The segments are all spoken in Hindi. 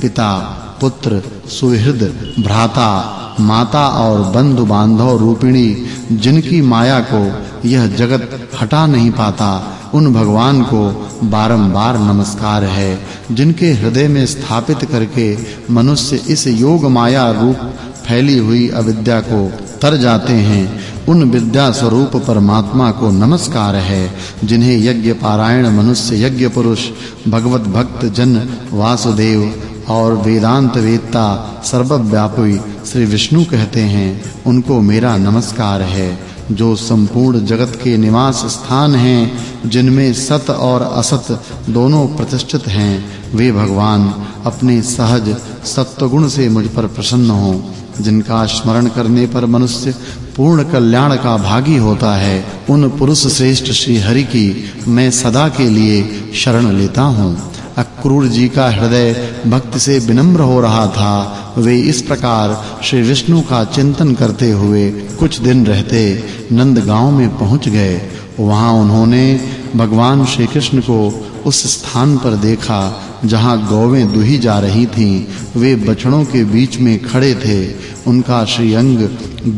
पिता, पुत्र, सुहृद, भ्राता, माता और बंधु बांधव रूपिणी, जिनकी माया को यह जगत हटा नहीं पाता, उन भगवान को बारंबार नमस्कार है, जिनके हृदय में स्थापित करके मनुष्य इस योग माया रूप फैली हुई अविद्या को तर जाते हैं, उन विद्या स्वरूप परमात्मा को नमस्कार है, जिन्हें यज्ञ पारायण मनुष्य यज्ञ पुरुष, भगवत भक्त जन, वासुदेव और वेदांत वेत्ता सर्वव्यापी श्री विष्णु कहते हैं, उनको मेरा नमस्कार है, जो संपूर्ण जगत के निवास स्थान हैं, जिनमें सत और असत दोनों प्रतिष्ठित हैं, वे भगवान अपने सहज सत्वगुण से मुझ पर प्रसन्न हों, जिनका स्मरण करने पर मनुष्य पूर्ण कल्याण का भागी होता है, उन पुरुष श्रेष्ठ श्री हरि की मैं सदा के लिए शरण लेता हूँ। अक्रूर जी का हृदय भक्ति से विनम्र हो रहा था। वे इस प्रकार श्री विष्णु का चिंतन करते हुए कुछ दिन रहते नंद गाँव में पहुँच गए। वहाँ उन्होंने भगवान श्री कृष्ण को उस स्थान पर देखा जहाँ गौवें दुही जा रही थीं। वे बछड़ों के बीच में खड़े थे। उनका श्रीअंग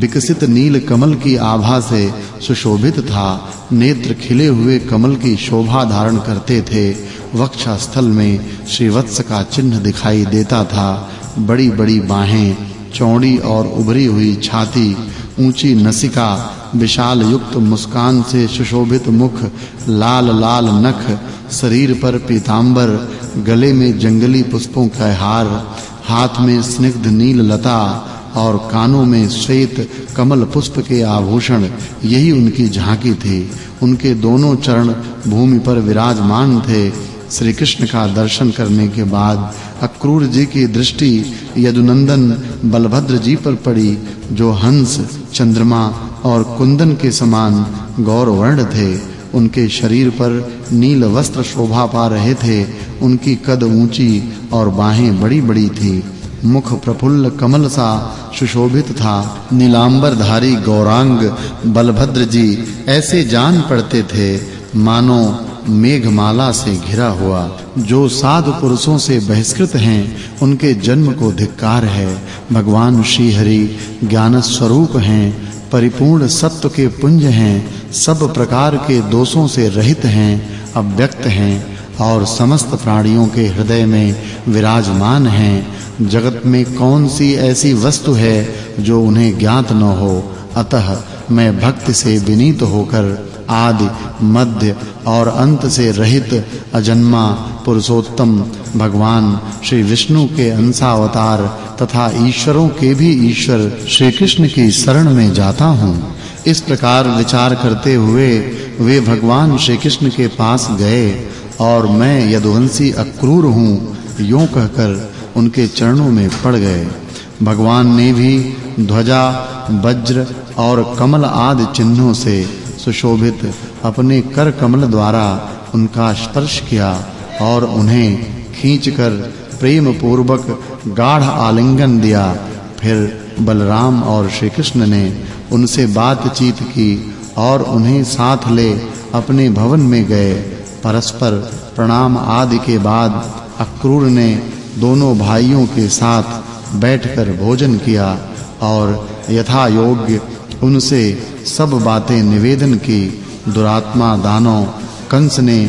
विकसित नील कमल की आभा से सुशोभित था। नेत्र खिले हुए कमल की शोभा धारण करते थे। वक्षस्थल में श्रीवत्स का चिन्ह दिखाई देता था। बड़ी-बड़ी बाहें, चौड़ी और उभरी हुई छाती, ऊँची नसिका विशाल युक्त मुस्कान से सुशोभित मुख, लाल लाल नख, शरीर पर पीतांबर, गले में जंगली पुष्पों का हार, हाथ में स्निग्ध नील लता और कानों में श्वेत कमल पुष्प के आभूषण यही उनकी झांकी थी। उनके दोनों चरण भूमि पर विराजमान थे। श्री कृष्ण का दर्शन करने के बाद अक्रूर जी की दृष्टि यदुनंदन बलभद्र जी पर पड़ी, जो हंस, चंद्रमा और कुंदन के समान गौरवर्ण थे। उनके शरीर पर नील वस्त्र शोभा पा रहे थे। उनकी कद ऊँची और बाहें बड़ी-बड़ी थी। मुख प्रफुल्ल कमल सा सुशोभित था। नीलांबर धारी गौरांग बलभद्र जी ऐसे जान पड़ते थे। मानो मेघमाला से घिरा हुआ। जो साधु पुरुषों से बहिष्कृत हैं, उनके जन्म को धिक्कार है। भगवान श्री हरि ज्ञान स्वरूप हैं, परिपूर्ण सत्व के पुंज हैं, सब प्रकार के दोषों से रहित हैं, अव्यक्त हैं, और समस्त प्राणियों के हृदय में विराजमान हैं। जगत में कौन सी ऐसी वस्तु है जो उन्हें ज्ञात न हो? अतः मैं भक्त से विनीत होकर आदि, मध्य और अंत से रहित अजन्मा, पुरुषोत्तम, भगवान श्री विष्णु के अंशावतार तथा ईश्वरों के भी ईश्वर श्री कृष्ण की शरण में जाता हूँ। इस प्रकार विचार करते हुए वे भगवान श्री कृष्ण के पास गए और मैं यदुवंशी अक्रूर हूँ, यूँ कहकर उनके चरणों में पड़ गए। भगवान ने भी ध्वजा, वज्र और कमल आदि चिन्हों से सुशोभित अपने कर कमल द्वारा उनका स्पर्श किया और उन्हें खींचकर प्रेम पूर्वक गाढ़ आलिंगन दिया। फिर बलराम और श्री कृष्ण ने उनसे बातचीत की और उन्हें साथ ले अपने भवन में गए। परस्पर प्रणाम आदि के बाद अक्रूर ने दोनों भाइयों के साथ बैठकर भोजन किया और यथा योग्य उनसे सब बातें निवेदन की। दुरात्मा दानव कंस ने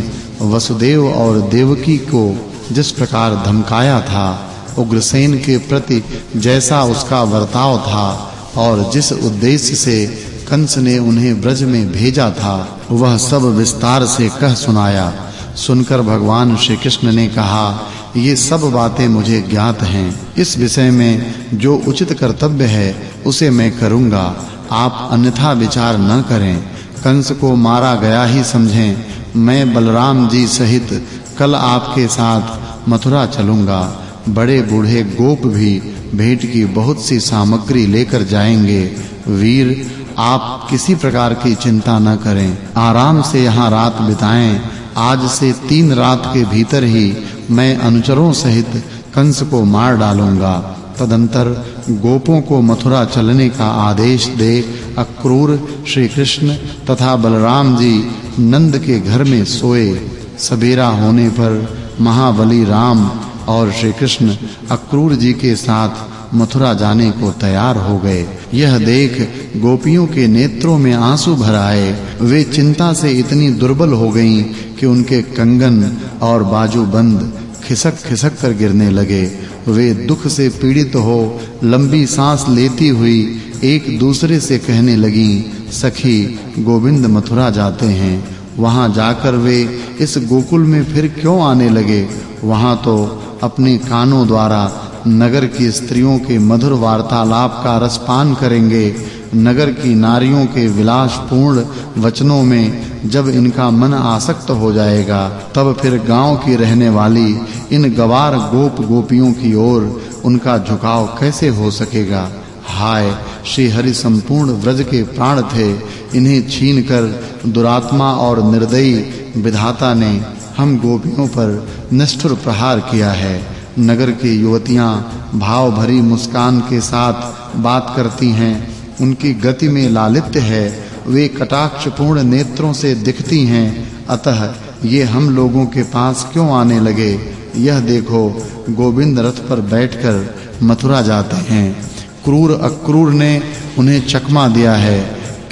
वसुदेव और देवकी को जिस प्रकार धमकाया था, उग्रसेन के प्रति जैसा उसका वर्ताव था और जिस उद्देश्य से कंस ने उन्हें ब्रज में भेजा था, वह सब विस्तार से कह सुनाया। सुनकर भगवान श्री कृष्ण ने कहा ये सब बातें मुझे ज्ञात हैं। इस विषय में जो उचित कर्तव्य है, उसे मैं करूँगा। आप अन्यथा विचार न करें। कंस को मारा गया ही समझें। मैं बलराम जी सहित कल आपके साथ मथुरा चलूँगा। बड़े बूढ़े गोप भी भेंट की बहुत सी सामग्री लेकर जाएँगे। वीर, आप किसी प्रकार की चिंता न करें। आराम से यहाँ रात बिताएँ। आज से तीन रात के भीतर ही मैं अनुचरों सहित कंस को मार डालूँगा। तदंतर गोपों को मथुरा चलने का आदेश दे अक्रूर श्री कृष्ण तथा बलराम जी नंद के घर में सोए। सवेरा होने पर महाबली राम और श्री कृष्ण अक्रूर जी के साथ मथुरा जाने को तैयार हो गए। यह देख गोपियों के नेत्रों में आँसू भर आए। वे चिंता से इतनी दुर्बल हो गईं कि उनके कंगन और बाजू बंद खिसक खिसक कर गिरने लगे। वे दुख से पीड़ित हो, लंबी सांस लेती हुई एक दूसरे से कहने लगी, सखी, गोविंद मथुरा जाते हैं। वहाँ जाकर वे इस गोकुल में फिर क्यों आने लगे? वहाँ तो अपने कानों द्वारा नगर की स्त्रियों के मधुर वार्तालाप का रसपान करेंगे। नगर की नारियों के विलासपूर्ण वचनों में जब इनका मन आसक्त हो जाएगा, तब फिर गाँव की रहने वाली इन गवार गोप गोपियों की ओर उनका झुकाव कैसे हो सकेगा? हाय, श्री हरि संपूर्ण व्रज के प्राण थे, इन्हें छीनकर दुरात्मा और निर्दयी विधाता ने हम गोपियों पर निष्ठुर प्रहार किया है। नगर की युवतियाँ भाव भरी मुस्कान के साथ बात करती हैं उनकी गति में लालित्य है, वे कटाक्षपूर्ण नेत्रों से दिखती हैं। अतः ये हम लोगों के पास क्यों आने लगे? यह देखो, गोविंद रथ पर बैठकर मथुरा जाते हैं। क्रूर अक्रूर ने उन्हें चकमा दिया है।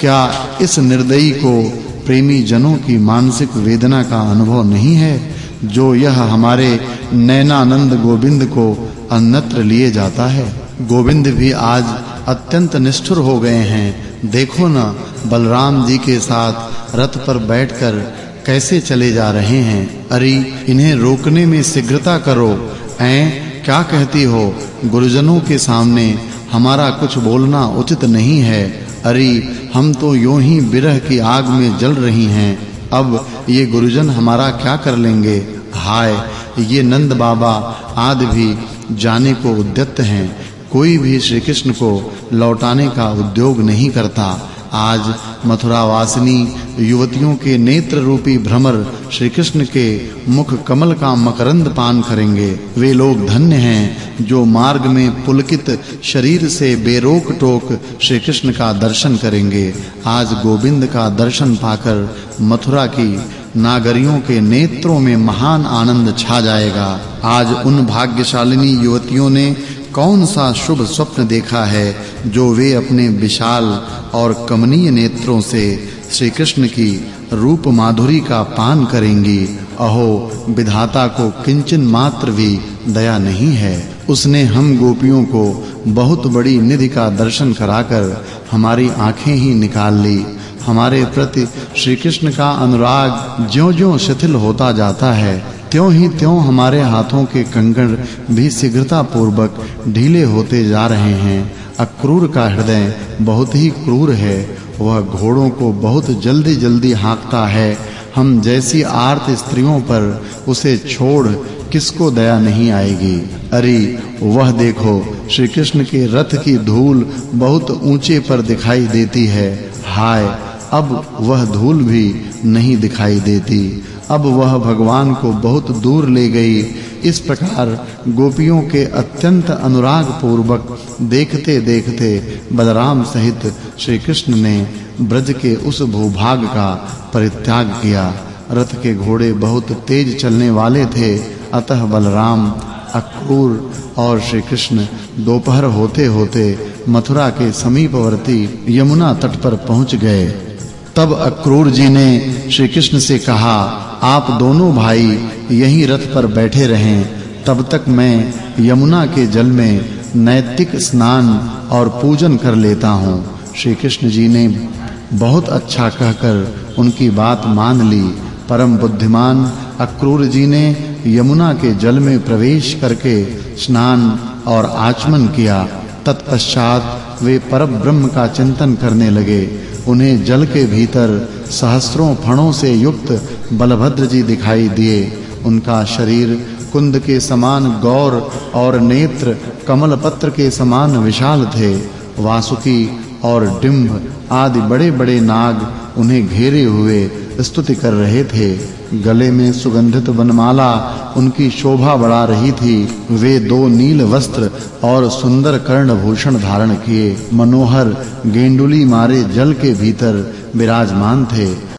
क्या इस निर्दयी को प्रेमी जनों की मानसिक वेदना का अनुभव नहीं है, जो यह हमारे नैनानंद गोविंद को अन्यत्र लिए जाता है? गोविंद भी आज अत्यंत निष्ठुर हो गए हैं। देखो ना, बलराम जी के साथ रथ पर बैठकर कैसे चले जा रहे हैं। अरे, इन्हें रोकने में शीघ्रता करो। ऐ, क्या कहती हो? गुरुजनों के सामने हमारा कुछ बोलना उचित नहीं है। अरे, हम तो यूँ ही विरह की आग में जल रही हैं। अब ये गुरुजन हमारा क्या कर लेंगे? हाय, ये नंद बाबा आदि भी जाने को उद्यत हैं। कोई भी श्री कृष्ण को लौटाने का उद्योग नहीं करता। आज मथुरा वासिनी युवतियों के नेत्र रूपी भ्रमर श्री कृष्ण के मुख कमल का मकरंद पान करेंगे। वे लोग धन्य हैं जो मार्ग में पुलकित शरीर से बेरोक टोक श्री कृष्ण का दर्शन करेंगे। आज गोविंद का दर्शन पाकर मथुरा की नागरियों के नेत्रों में महान आनंद छा जाएगा। आज उन भाग्यशालिनी युवतियों ने कौन सा शुभ स्वप्न देखा है जो वे अपने विशाल और कमनीय नेत्रों से श्री कृष्ण की रूप माधुरी का पान करेंगी? अहो, विधाता को किंचन मात्र भी दया नहीं है। उसने हम गोपियों को बहुत बड़ी निधि का दर्शन कराकर हमारी आँखें ही निकाल ली। हमारे प्रति श्री कृष्ण का अनुराग ज्यों-ज्यों शिथिल होता जाता है। त्यों ही त्यों हमारे हाथों के कंगन भी शीघ्रता पूर्वक ढीले होते जा रहे हैं। अक्रूर का हृदय बहुत ही क्रूर है। वह घोड़ों को बहुत जल्दी-जल्दी हाँकता है। हम जैसी आर्त स्त्रियों पर उसे छोड़ किसको दया नहीं आएगी। अरे, वह देखो श्री कृष्ण के रथ की धूल बहुत ऊँचे पर दिखाई देती है। हाय अब वह धूल भी नहीं दिखाई देती। अब वह भगवान को बहुत दूर ले गई। इस प्रकार गोपियों के अत्यंत अनुराग पूर्वक देखते देखते बलराम सहित श्री कृष्ण ने ब्रज के उस भूभाग का परित्याग किया। रथ के घोड़े बहुत तेज चलने वाले थे। अतः बलराम अक्रूर और श्री कृष्ण दोपहर होते होते मथुरा के समीपवर्ती यमुना तट पर पहुँच गए। तब अक्रूर जी ने श्री कृष्ण से कहा, आप दोनों भाई यहीं रथ पर बैठे रहें, तब तक मैं यमुना के जल में नैतिक स्नान और पूजन कर लेता हूँ। श्री कृष्ण जी ने बहुत अच्छा कहकर उनकी बात मान ली। परम बुद्धिमान अक्रूर जी ने यमुना के जल में प्रवेश करके स्नान और आचमन किया। तत्पश्चात वे परब्रह्म का चिंतन करने लगे। उन्हें जल के भीतर सहस्त्रों फणों से युक्त बलभद्र जी दिखाई दिए। उनका शरीर कुंद के समान गौर और नेत्र कमल पत्र के समान विशाल थे। वासुकी और डिंभ आदि बड़े-बड़े नाग उन्हें घेरे हुए स्तुति कर रहे थे। गले में सुगंधित वनमाला उनकी शोभा बढ़ा रही थी। वे दो नील वस्त्र और सुंदर कर्ण भूषण धारण किए। मनोहर गेंडुली मारे जल के भीतर विराजमान थे।